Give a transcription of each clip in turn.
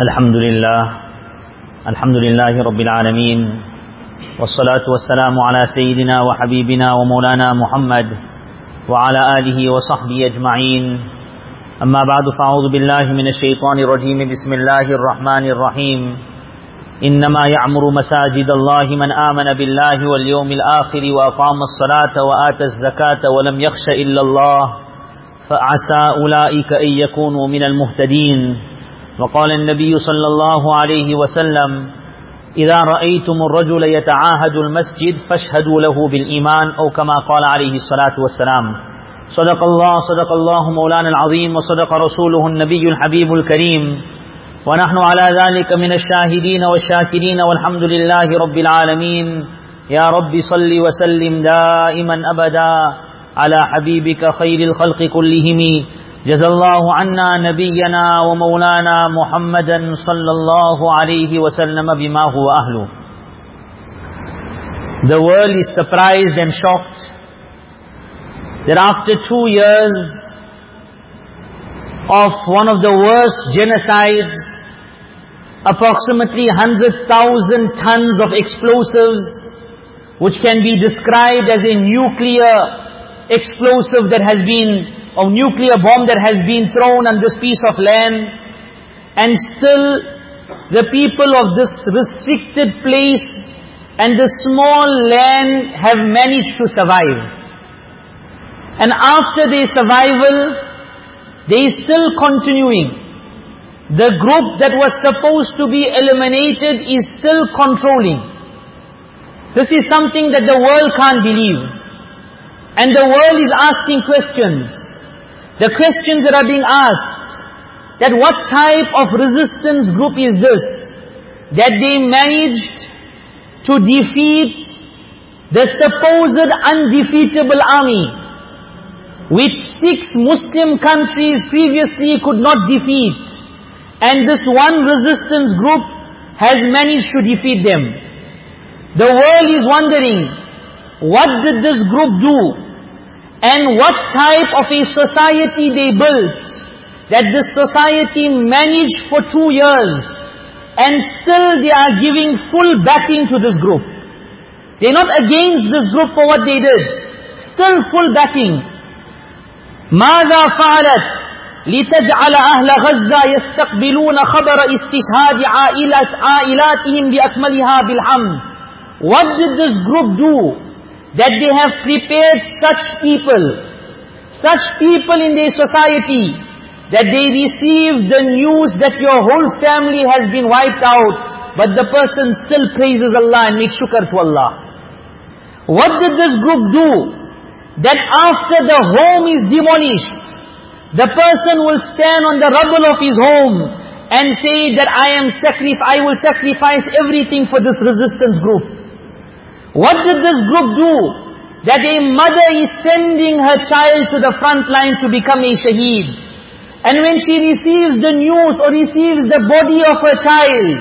الحمد لله الحمد لله رب العالمين والصلاة والسلام على سيدنا وحبيبنا ومولانا محمد وعلى آله وصحبه أجمعين أما بعد فأعوذ بالله من الشيطان الرجيم بسم الله الرحمن الرحيم إنما يعمر مساجد الله من آمن بالله واليوم الآخر وأقام الصلاة وآتى الزكاة ولم يخش إلا الله فعسى أولئك أن يكونوا من المهتدين وقال النبي صلى الله عليه وسلم إذا رأيتم الرجل يتعاهد المسجد فاشهدوا له بالإيمان أو كما قال عليه الصلاة والسلام. صدق الله صدق الله مولانا العظيم وصدق رسوله النبي الحبيب الكريم. ونحن على ذلك من الشاهدين والشاكرين والحمد لله رب العالمين. يا رب صل وسلم دائما أبدا على حبيبك خير الخلق كلهم. جزا الله عنا نبينا ومولانا محمدا صلى الله عليه وسلم بما هو أهله The world is surprised and shocked that after two years of one of the worst genocides, approximately 100,000 tons of explosives, which can be described as a nuclear explosive that has been, or nuclear bomb that has been thrown on this piece of land, and still the people of this restricted place and this small land have managed to survive. And after their survival, they still continuing. The group that was supposed to be eliminated is still controlling. This is something that the world can't believe. And the world is asking questions. The questions that are being asked, that what type of resistance group is this? That they managed to defeat the supposed undefeatable army, which six Muslim countries previously could not defeat. And this one resistance group has managed to defeat them. The world is wondering, what did this group do? And what type of a society they built? That this society managed for two years. And still they are giving full backing to this group. They're not against this group for what they did. Still full backing. ماذا فعلت لتجعل أهل غزة يستقبلون خبر استشهاد عائلات عائلاتهم بأكملها بالحمد What did this group do? that they have prepared such people, such people in their society, that they receive the news that your whole family has been wiped out, but the person still praises Allah and makes shukr to Allah. What did this group do? That after the home is demolished, the person will stand on the rubble of his home and say that I am sacrifice, I will sacrifice everything for this resistance group. What did this group do? That a mother is sending her child to the front line to become a shaheed. And when she receives the news or receives the body of her child,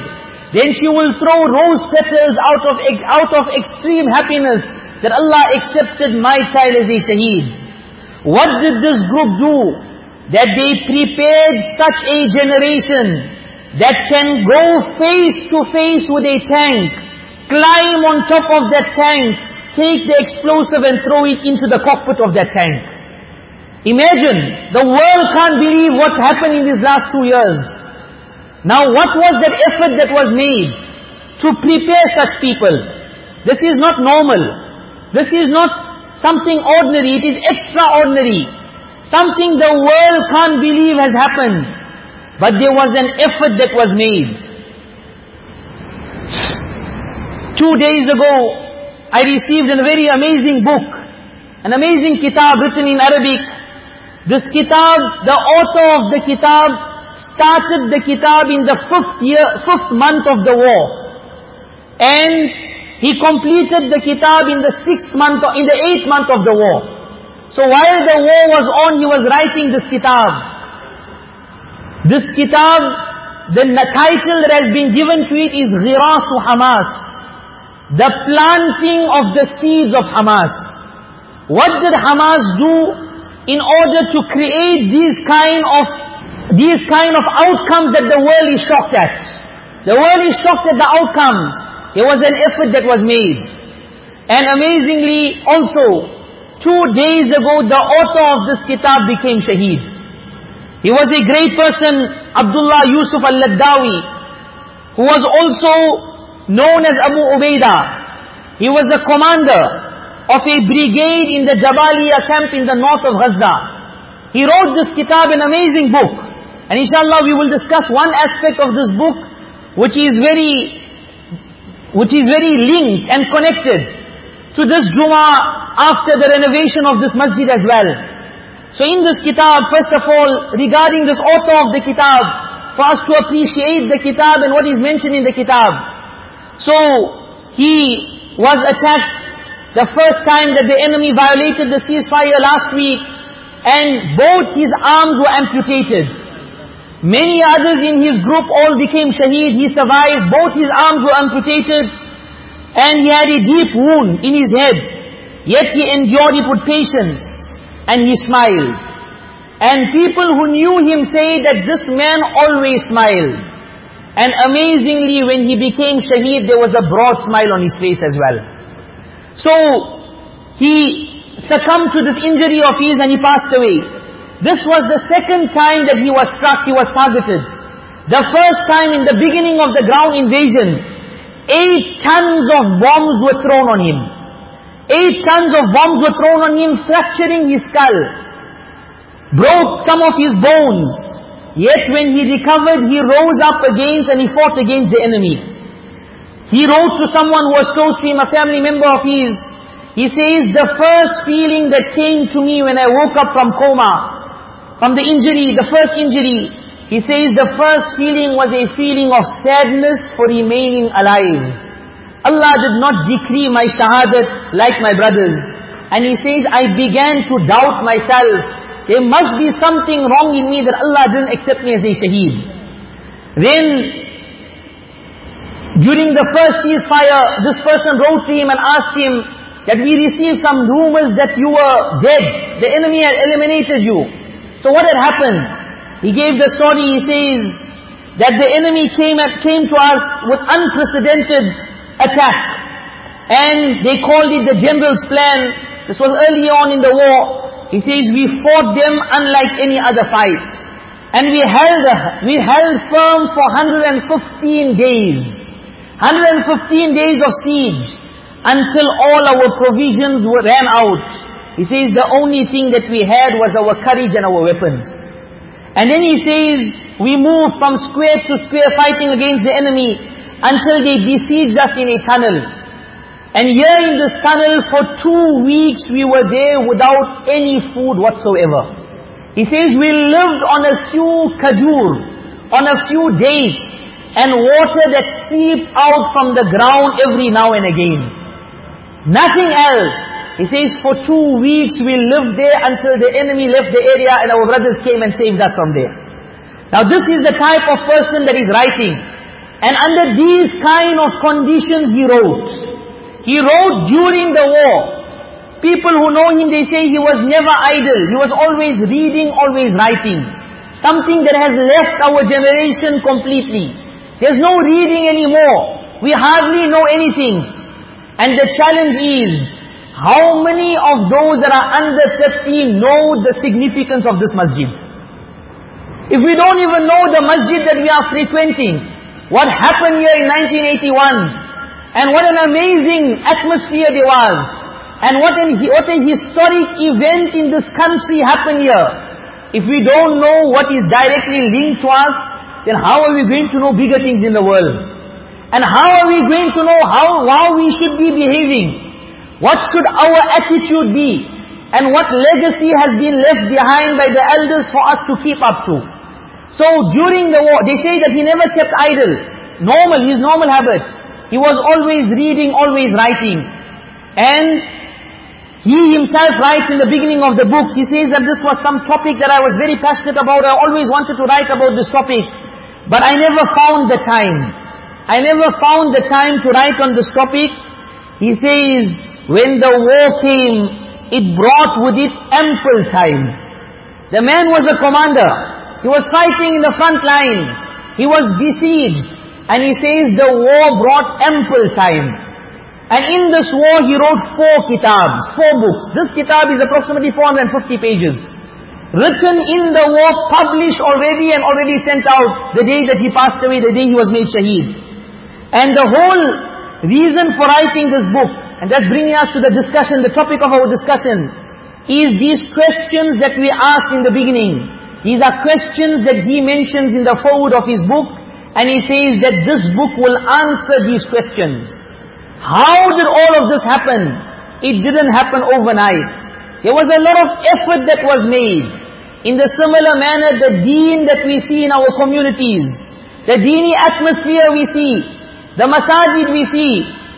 then she will throw rose petals out of, out of extreme happiness that Allah accepted my child as a shaheed. What did this group do? That they prepared such a generation that can go face to face with a tank, climb on top of that tank, take the explosive and throw it into the cockpit of that tank. Imagine, the world can't believe what happened in these last two years. Now what was that effort that was made to prepare such people? This is not normal. This is not something ordinary, it is extraordinary. Something the world can't believe has happened. But there was an effort that was made. Two days ago, I received a very amazing book, an amazing kitab written in Arabic. This kitab, the author of the kitab, started the kitab in the fifth year, fifth month of the war. And he completed the kitab in the sixth month, in the eighth month of the war. So while the war was on, he was writing this kitab. This kitab, the title that has been given to it is Ghirasu Hamas. The planting of the seeds of Hamas. What did Hamas do in order to create these kind of these kind of outcomes that the world is shocked at. The world is shocked at the outcomes. There was an effort that was made. And amazingly also, two days ago the author of this kitab became shaheed. He was a great person, Abdullah Yusuf al-Laddawi, who was also known as Abu Ubaidah. He was the commander of a brigade in the Jabaliya camp in the north of Gaza. He wrote this kitab, an amazing book. And inshallah we will discuss one aspect of this book which is very which is very linked and connected to this Jummah after the renovation of this masjid as well. So in this kitab, first of all, regarding this author of the kitab, for us to appreciate the kitab and what is mentioned in the kitab. So, he was attacked the first time that the enemy violated the ceasefire last week, and both his arms were amputated. Many others in his group all became shaheed. He survived. Both his arms were amputated. And he had a deep wound in his head. Yet he endured it with patience. And he smiled. And people who knew him say that this man always smiled. And amazingly, when he became shaheed, there was a broad smile on his face as well. So, he succumbed to this injury of his and he passed away. This was the second time that he was struck, he was targeted. The first time in the beginning of the ground invasion, eight tons of bombs were thrown on him. Eight tons of bombs were thrown on him, fracturing his skull. Broke some of his bones. Yet when he recovered, he rose up against and he fought against the enemy. He wrote to someone who was close to him, a family member of his. He says, the first feeling that came to me when I woke up from coma, from the injury, the first injury, he says the first feeling was a feeling of sadness for remaining alive. Allah did not decree my shahadat like my brothers. And he says, I began to doubt myself. There must be something wrong in me that Allah didn't accept me as a shaheed. Then, during the first ceasefire, this person wrote to him and asked him that we received some rumors that you were dead. The enemy had eliminated you. So what had happened? He gave the story, he says, that the enemy came, at, came to us with unprecedented attack. And they called it the general's plan. This was early on in the war. He says, we fought them unlike any other fight. And we held, we held firm for 115 days. 115 days of siege. Until all our provisions were, ran out. He says the only thing that we had was our courage and our weapons. And then he says, we moved from square to square fighting against the enemy until they besieged us in a tunnel. And here in this tunnel for two weeks we were there without any food whatsoever. He says we lived on a few kajur, on a few dates, and water that seeped out from the ground every now and again. Nothing else. He says, for two weeks we lived there until the enemy left the area and our brothers came and saved us from there. Now this is the type of person that is writing. And under these kind of conditions he wrote. He wrote during the war. People who know him, they say he was never idle. He was always reading, always writing. Something that has left our generation completely. There's no reading anymore. We hardly know anything. And the challenge is, how many of those that are under 30 know the significance of this masjid? If we don't even know the masjid that we are frequenting, what happened here in 1981, and what an amazing atmosphere there was, and what, an, what a historic event in this country happened here. If we don't know what is directly linked to us, then how are we going to know bigger things in the world? And how are we going to know how, how we should be behaving? What should our attitude be? And what legacy has been left behind by the elders for us to keep up to? So during the war, they say that he never kept idle. Normal, his normal habit. He was always reading, always writing. And he himself writes in the beginning of the book, he says that this was some topic that I was very passionate about. I always wanted to write about this topic. But I never found the time. I never found the time to write on this topic. He says, when the war came, it brought with it ample time. The man was a commander. He was fighting in the front lines. He was besieged. And he says the war brought ample time. And in this war he wrote four kitabs, four books. This kitab is approximately 450 pages. Written in the war, published already and already sent out the day that he passed away, the day he was made shaheed. And the whole reason for writing this book, and that's bringing us to the discussion, the topic of our discussion, is these questions that we asked in the beginning. These are questions that he mentions in the foreword of his book, and he says that this book will answer these questions. How did all of this happen? It didn't happen overnight. There was a lot of effort that was made. In the similar manner, the deen that we see in our communities, the deeni atmosphere we see, the masajid we see,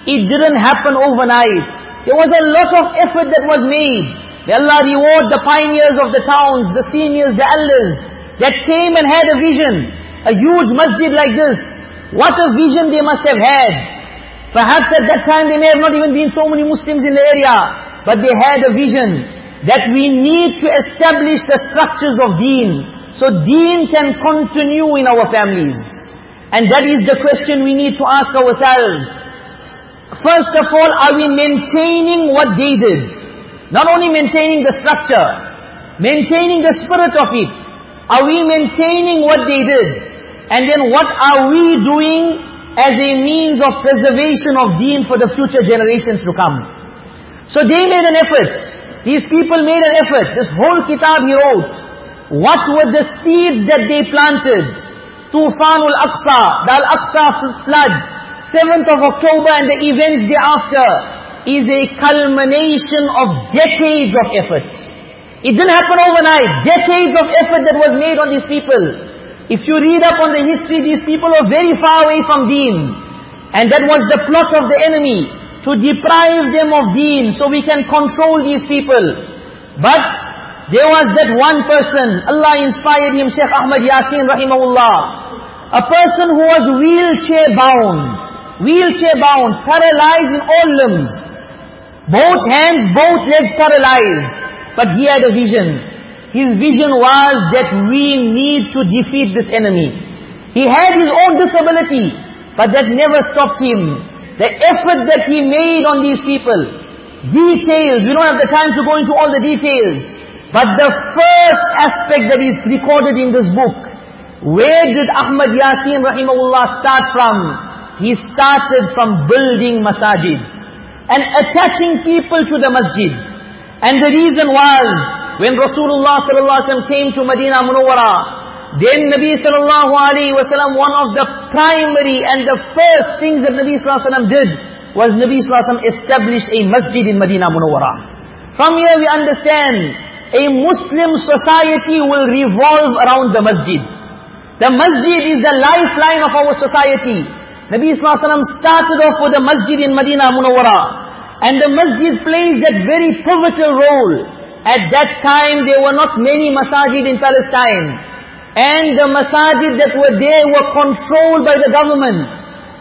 it didn't happen overnight. There was a lot of effort that was made. May Allah reward the pioneers of the towns, the seniors, the elders, that came and had a vision. A huge masjid like this. What a vision they must have had. Perhaps at that time there may have not even been so many Muslims in the area. But they had a vision that we need to establish the structures of deen. So deen can continue in our families. And that is the question we need to ask ourselves. First of all, are we maintaining what they did? Not only maintaining the structure, maintaining the spirit of it. Are we maintaining what they did? And then what are we doing as a means of preservation of deen for the future generations to come? So they made an effort. These people made an effort. This whole kitab he wrote. What were the seeds that they planted? Tufanul Aqsa, the Al-Aqsa flood, 7th of October and the events thereafter is a culmination of decades of effort. It didn't happen overnight. Decades of effort that was made on these people. If you read up on the history, these people were very far away from deen. And that was the plot of the enemy, to deprive them of deen, so we can control these people. But, there was that one person, Allah inspired him, Sheikh Ahmad Yasin rahimahullah. A person who was wheelchair bound, wheelchair bound, paralyzed in all limbs. Both hands, both legs paralyzed. But he had a vision. His vision was that we need to defeat this enemy. He had his own disability, but that never stopped him. The effort that he made on these people, details, we don't have the time to go into all the details, but the first aspect that is recorded in this book, where did Ahmad Yasin rahimahullah start from? He started from building masajid and attaching people to the masjid. And the reason was, when Rasulullah sallallahu came to Medina Munawwara, then Nabi sallallahu alaihi wasallam, one of the primary and the first things that Nabi sallallahu did, was Nabi sallallahu established a masjid in Medina Munawwara. From here we understand, a Muslim society will revolve around the masjid. The masjid is the lifeline of our society. Nabi Wasallam started off with a masjid in Medina Munawwara. And the masjid plays that very pivotal role. At that time, there were not many masajid in Palestine. And the masajid that were there were controlled by the government,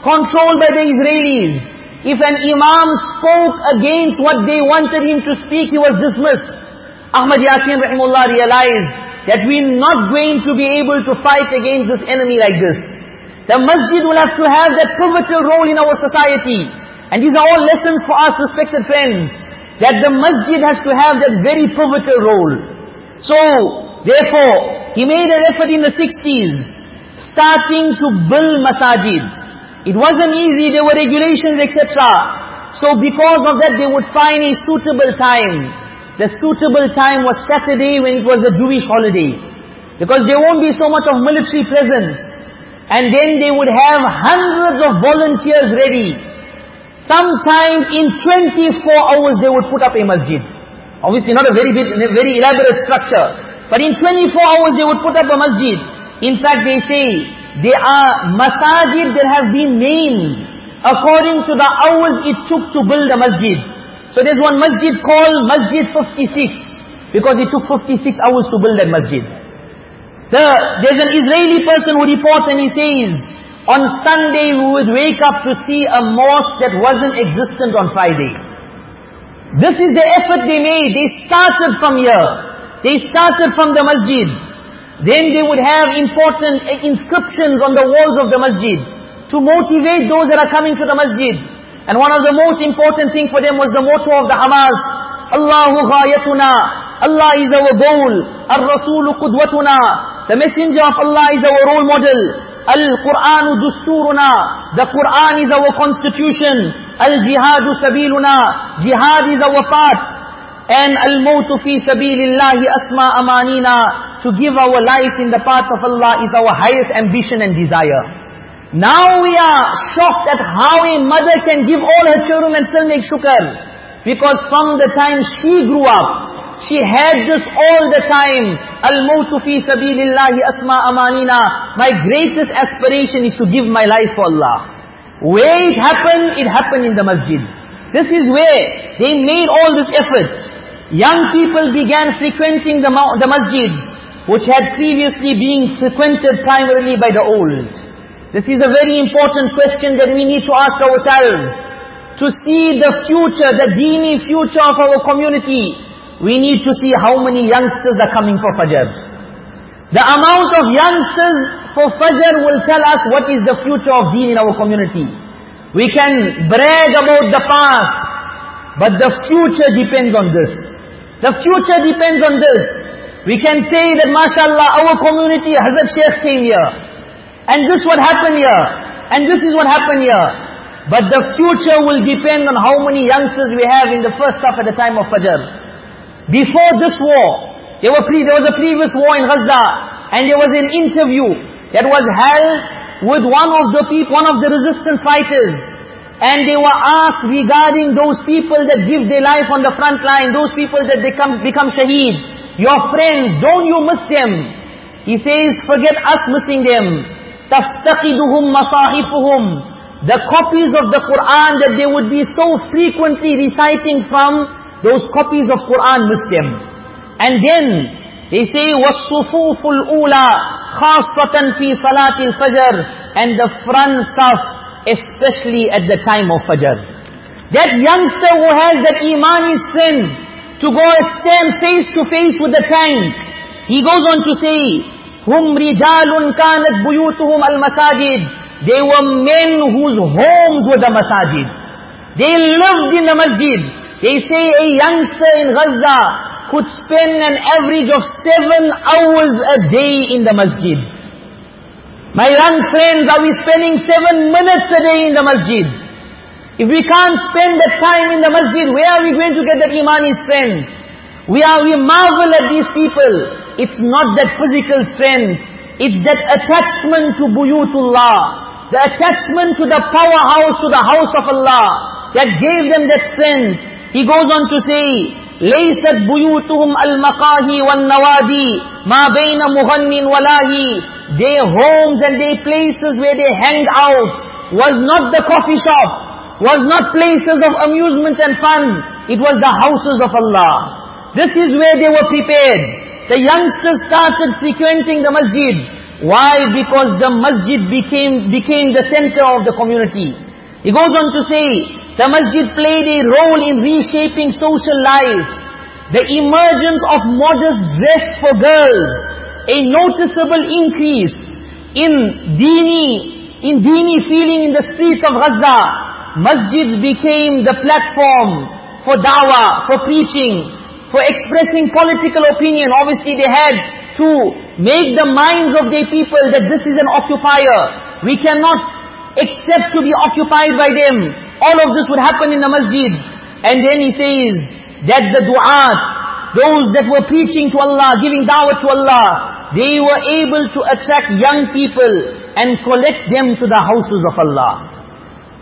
controlled by the Israelis. If an imam spoke against what they wanted him to speak, he was dismissed. Ahmad Yasin rahimullah realized that we're not going to be able to fight against this enemy like this. The masjid will have to have that pivotal role in our society. And these are all lessons for us, respected friends. That the masjid has to have that very pivotal role. So, therefore, he made an effort in the 60s, starting to build masajid. It wasn't easy, there were regulations, etc. So because of that, they would find a suitable time. The suitable time was Saturday when it was a Jewish holiday. Because there won't be so much of military presence. And then they would have hundreds of volunteers ready. Sometimes in 24 hours they would put up a masjid. Obviously not a very big, very elaborate structure. But in 24 hours they would put up a masjid. In fact they say, there are masajid that have been named according to the hours it took to build a masjid. So there's one masjid called Masjid 56. Because it took 56 hours to build that masjid. The, there's an Israeli person who reports and he says, on Sunday we would wake up to see a mosque that wasn't existent on Friday. This is the effort they made. They started from here. They started from the masjid. Then they would have important uh, inscriptions on the walls of the masjid to motivate those that are coming to the masjid. And one of the most important thing for them was the motto of the Hamas, Allahu ghayatuna, Allah is our goal, Ar-Rasulu qudwatuna, the messenger of Allah is our role model, The Qur'an is our constitution, Al-Jihadu sabiluna, jihad is our path, and al-mautu fi sabilillahi asma amanina, to give our life in the path of Allah is our highest ambition and desire. Now we are shocked at how a mother can give all her children and still make shukr. Because from the time she grew up, she had this all the time. Al-mautu fi sabilillahi asma amanina. My greatest aspiration is to give my life for Allah. Where it happened, it happened in the masjid. This is where they made all this effort. Young people began frequenting the, the masjids, which had previously been frequented primarily by the old. This is a very important question that we need to ask ourselves. To see the future, the dini future of our community, we need to see how many youngsters are coming for Fajr. The amount of youngsters for Fajr will tell us what is the future of deen in our community. We can brag about the past, but the future depends on this. The future depends on this. We can say that mashallah, our community, Hazrat Sheikh came here. And this what happened here. And this is what happened here. But the future will depend on how many youngsters we have in the first saff at the time of Fajr. Before this war, there, there was a previous war in Gaza, and there was an interview that was held with one of the people, one of the resistance fighters. And they were asked regarding those people that give their life on the front line, those people that become, become shaheed, your friends, don't you miss them? He says, forget us missing them. تَفْتَقِدُهُمْ مَصَاحِفُهُمْ the copies of the Quran that they would be so frequently reciting from, those copies of Quran Muslim. And then, they say, وَالصُّفُوفُ الْأُولَى خَاصَّةً فِي صَلَاةِ الْفَجْرِ And the front saff, especially at the time of Fajr. That youngster who has that Imani strength to go stand face to face with the tank, he goes on to say, هُمْ رِجَالٌ كَانَتْ بُيُوتُهُمْ الْمَسَاجِدِ they were men whose homes were the masajid. They lived in the masjid. They say a youngster in Gaza could spend an average of seven hours a day in the masjid. My young friends, are we spending seven minutes a day in the masjid? If we can't spend that time in the masjid, where are we going to get that imani strength? We are, we marvel at these people. It's not that physical strength. It's that attachment to buyutullah The attachment to the powerhouse, to the house of Allah. That gave them that strength. He goes on to say, ليست بيوتهم المقاهي والنوادي ما بين مغن ولاهي Their homes and their places where they hang out was not the coffee shop, was not places of amusement and fun. It was the houses of Allah. This is where they were prepared. The youngsters started frequenting the masjid. Why? Because the masjid became, became the center of the community. He goes on to say, the masjid played a role in reshaping social life. The emergence of modest dress for girls, a noticeable increase in dini, in dini feeling in the streets of Gaza. Masjids became the platform for da'wah, for preaching, for expressing political opinion. Obviously they had to make the minds of their people that this is an occupier. We cannot accept to be occupied by them. All of this would happen in the masjid. And then he says that the du'at, those that were preaching to Allah, giving da'wah to Allah, they were able to attract young people and collect them to the houses of Allah.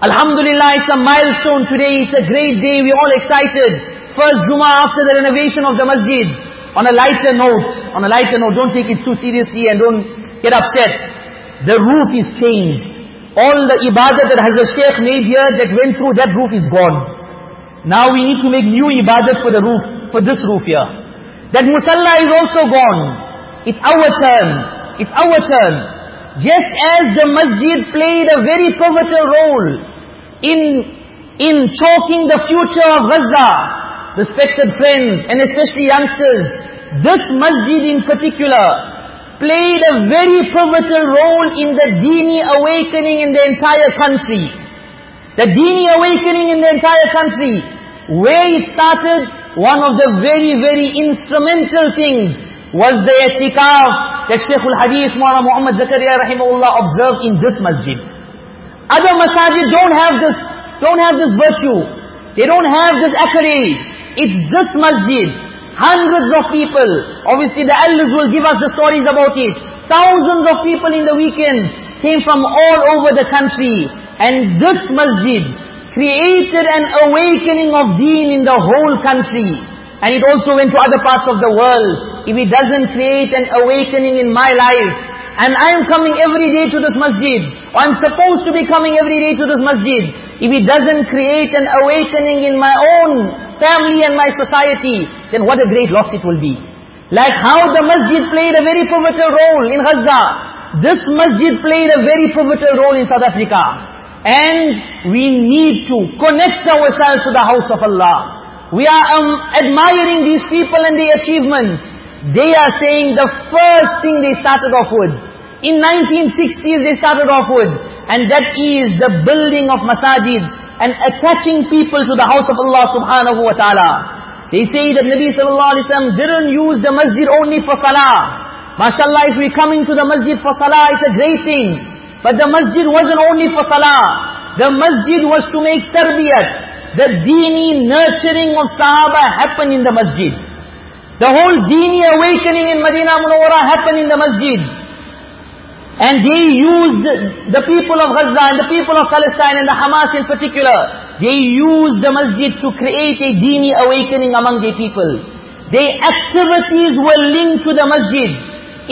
Alhamdulillah, it's a milestone today, it's a great day, we're all excited first Jummah after the renovation of the masjid. On a lighter note, on a lighter note, don't take it too seriously and don't get upset. The roof is changed. All the ibadah that Hazrat Sheikh made here that went through that roof is gone. Now we need to make new ibadah for the roof, for this roof here. That musalla is also gone. It's our turn. It's our turn. Just as the masjid played a very pivotal role in, in choking the future of Gaza, respected friends, and especially youngsters, this masjid in particular played a very pivotal role in the dini awakening in the entire country. The dini awakening in the entire country. Where it started, one of the very, very instrumental things was the i'tikaf that Shaykh al-Hadith Muhammad Zakaria rahimahullah observed in this masjid. Other masajid don't have this, don't have this virtue. They don't have this accolade. It's this masjid. Hundreds of people. Obviously the elders will give us the stories about it. Thousands of people in the weekends came from all over the country. And this masjid created an awakening of deen in the whole country. And it also went to other parts of the world. If it doesn't create an awakening in my life, and I am coming every day to this masjid, or I'm supposed to be coming every day to this masjid, if it doesn't create an awakening in my own family and my society, then what a great loss it will be. Like how the masjid played a very pivotal role in Gaza, this masjid played a very pivotal role in South Africa. And we need to connect ourselves to the house of Allah. We are um, admiring these people and their achievements. They are saying the first thing they started off with. In 1960s they started off with. And that is the building of masajid and attaching people to the house of Allah subhanahu wa ta'ala. They say that Nabi sallallahu alayhi wa didn't use the masjid only for salah. MashaAllah, if we come into the masjid for salah, it's a great thing. But the masjid wasn't only for salah. The masjid was to make tarbiyat. The dini nurturing of sahaba happened in the masjid. The whole dini awakening in Madinah Munawwara happened in the masjid. And they used the people of Gaza and the people of Palestine and the Hamas in particular. They used the masjid to create a dini awakening among the people. Their activities were linked to the masjid.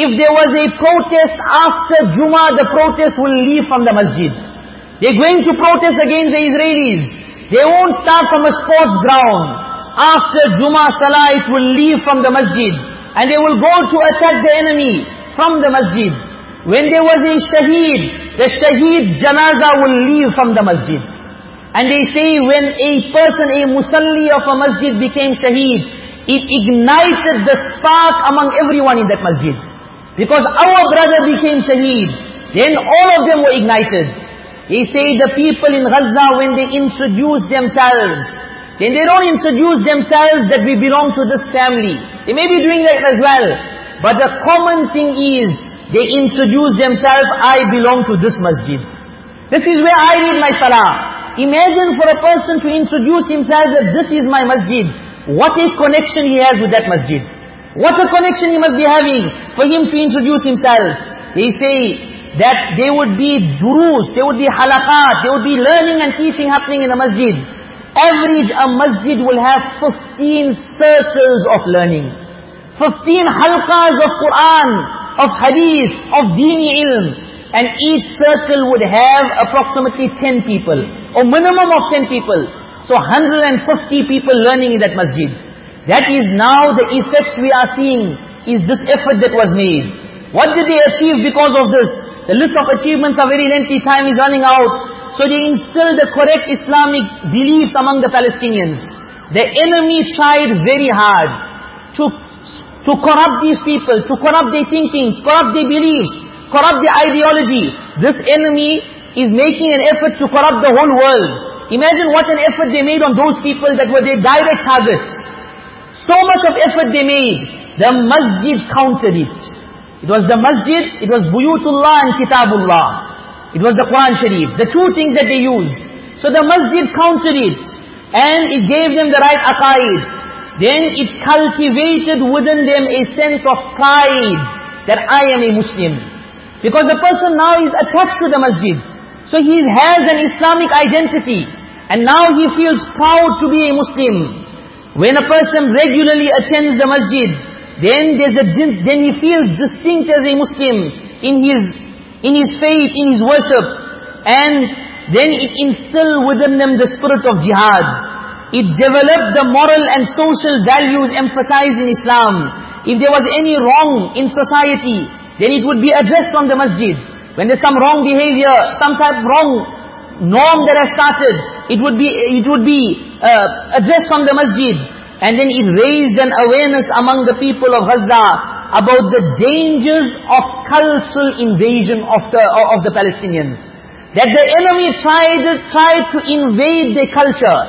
If there was a protest after Juma, the protest will leave from the masjid. They're going to protest against the Israelis. They won't start from a sports ground. After Juma Salah, it will leave from the masjid. And they will go to attack the enemy from the masjid. When there was a shaheed, the shaheed's janaza will leave from the masjid. And they say when a person, a musalli of a masjid became shaheed, it ignited the spark among everyone in that masjid. Because our brother became shaheed. Then all of them were ignited. They say the people in Gaza when they introduce themselves, then they don't introduce themselves that we belong to this family. They may be doing that as well. But the common thing is, they introduce themselves, I belong to this masjid. This is where I read my salah. Imagine for a person to introduce himself that this is my masjid. What a connection he has with that masjid. What a connection he must be having for him to introduce himself. They say that there would be durus, there would be halaqat, there would be learning and teaching happening in the masjid. Average a masjid will have 15 circles of learning. 15 halqas of Quran, of hadith, of dini ilm. And each circle would have approximately 10 people. Or minimum of 10 people. So 150 people learning in that masjid. That is now the effects we are seeing, is this effort that was made. What did they achieve because of this? The list of achievements are very lengthy, time is running out. So they instilled the correct Islamic beliefs among the Palestinians. The enemy tried very hard to, to corrupt these people, to corrupt their thinking, corrupt their beliefs, corrupt their ideology. This enemy is making an effort to corrupt the whole world. Imagine what an effort they made on those people that were their direct targets. So much of effort they made. The masjid countered it. It was the masjid, it was Buyutullah and Kitabullah. It was the Quran Sharif. The two things that they used. So the masjid countered it. And it gave them the right aqaid. Then it cultivated within them a sense of pride that I am a Muslim. Because the person now is attached to the masjid. So he has an Islamic identity. And now he feels proud to be a Muslim. When a person regularly attends the masjid, then there's a then he feels distinct as a Muslim in his in his faith, in his worship, and then it instilled within them the spirit of jihad. It developed the moral and social values emphasized in Islam. If there was any wrong in society, then it would be addressed from the masjid. When there's some wrong behavior, some type of wrong norm that has started, it would be it would be uh, addressed from the masjid. And then it raised an awareness among the people of Gaza about the dangers of cultural invasion of the, of the Palestinians. That the enemy tried, tried to invade their culture,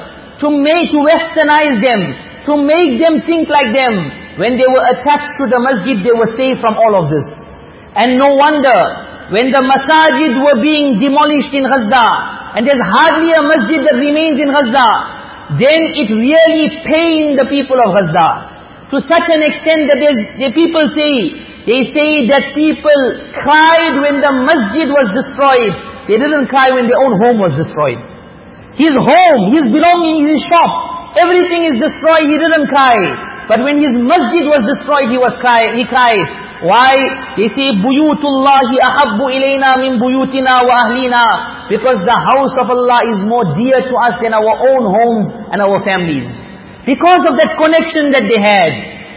to make, to westernize them, to make them think like them. When they were attached to the masjid, they were saved from all of this. And no wonder, when the masajid were being demolished in Gaza, and there's hardly a masjid that remains in Gaza, then it really pained the people of Gaza. To such an extent that the people say, they say that people cried when the masjid was destroyed. They didn't cry when their own home was destroyed. His home, his belonging, his shop, everything is destroyed, he didn't cry. But when his masjid was destroyed, he was cry, he cried. Why? They say, Buyutullahi ahabbu ilayna min buyutina wa ahlina. Because the house of Allah is more dear to us than our own homes and our families. Because of that connection that they had.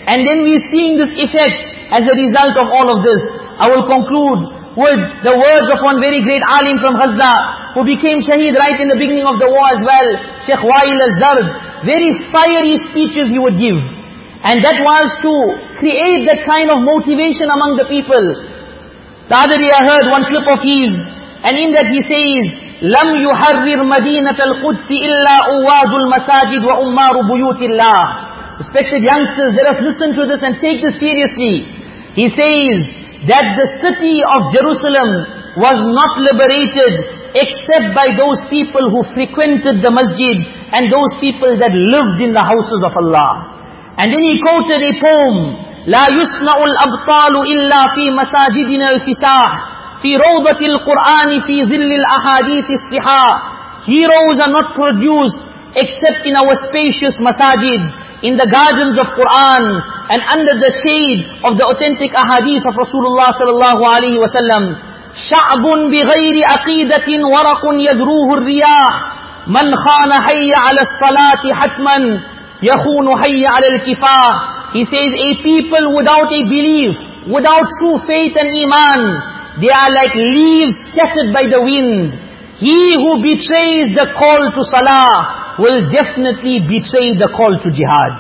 And then we're seeing this effect as a result of all of this. I will conclude with the words of one very great alim from Gaza, who became shaheed right in the beginning of the war as well, Sheikh Wa'il al-Zard. Very fiery speeches he would give. And that was to create that kind of motivation among the people. The other day I heard one clip of his, and in that he says, لم يحرر مدينة القدس إلا أواد المساجد وأمار بيوت الله Respected youngsters, let us listen to this and take this seriously. He says that the city of Jerusalem was not liberated except by those people who frequented the masjid and those people that lived in the houses of Allah. And then he quoted a poem, لا يسمع الأبطال إلا في مساجدنا الفساح في روضة القرآن في ظل الأحاديث الصحاح Heroes are not produced except in our spacious masajid, in the gardens of Quran, and under the shade of the authentic ahadith of Rasulullah sallallahu alaihi wasallam. شعب بغير عقيدة ورق يذروه الرياح من خان حي على الصلاة حتما يخون حي على الكفاح He says a people without a belief, without true faith and iman, they are like leaves scattered by the wind. He who betrays the call to salah will definitely betray the call to jihad.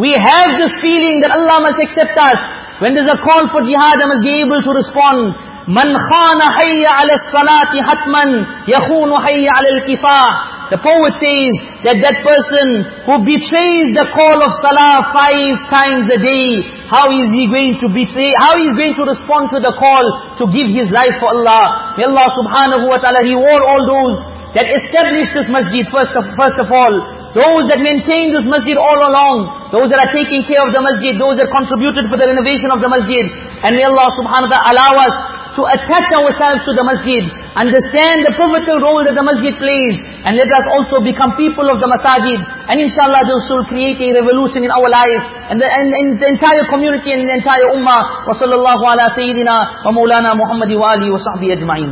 We have this feeling that Allah must accept us. When there's a call for jihad, I must be able to respond. Man khana hayya ala salati hatman, yakhunu hayya ala al-kifah. The poet says that that person who betrays the call of salah five times a day, how is he going to betray, how is he going to respond to the call to give his life for Allah? May Allah subhanahu wa ta'ala reward all those that established this masjid first of, first of all. Those that maintain this masjid all along. Those that are taking care of the masjid. Those that contributed for the renovation of the masjid. And may Allah subhanahu wa ta'ala allow us to attach ourselves to the masjid, understand the pivotal role that the masjid plays, and let us also become people of the masajid. And inshallah this will create a revolution in our life, and the, and, and the entire community and the entire ummah. Wa sallallahu ala sayyidina wa maulana Muhammadi wa alihi wa sahbihi ajma'in.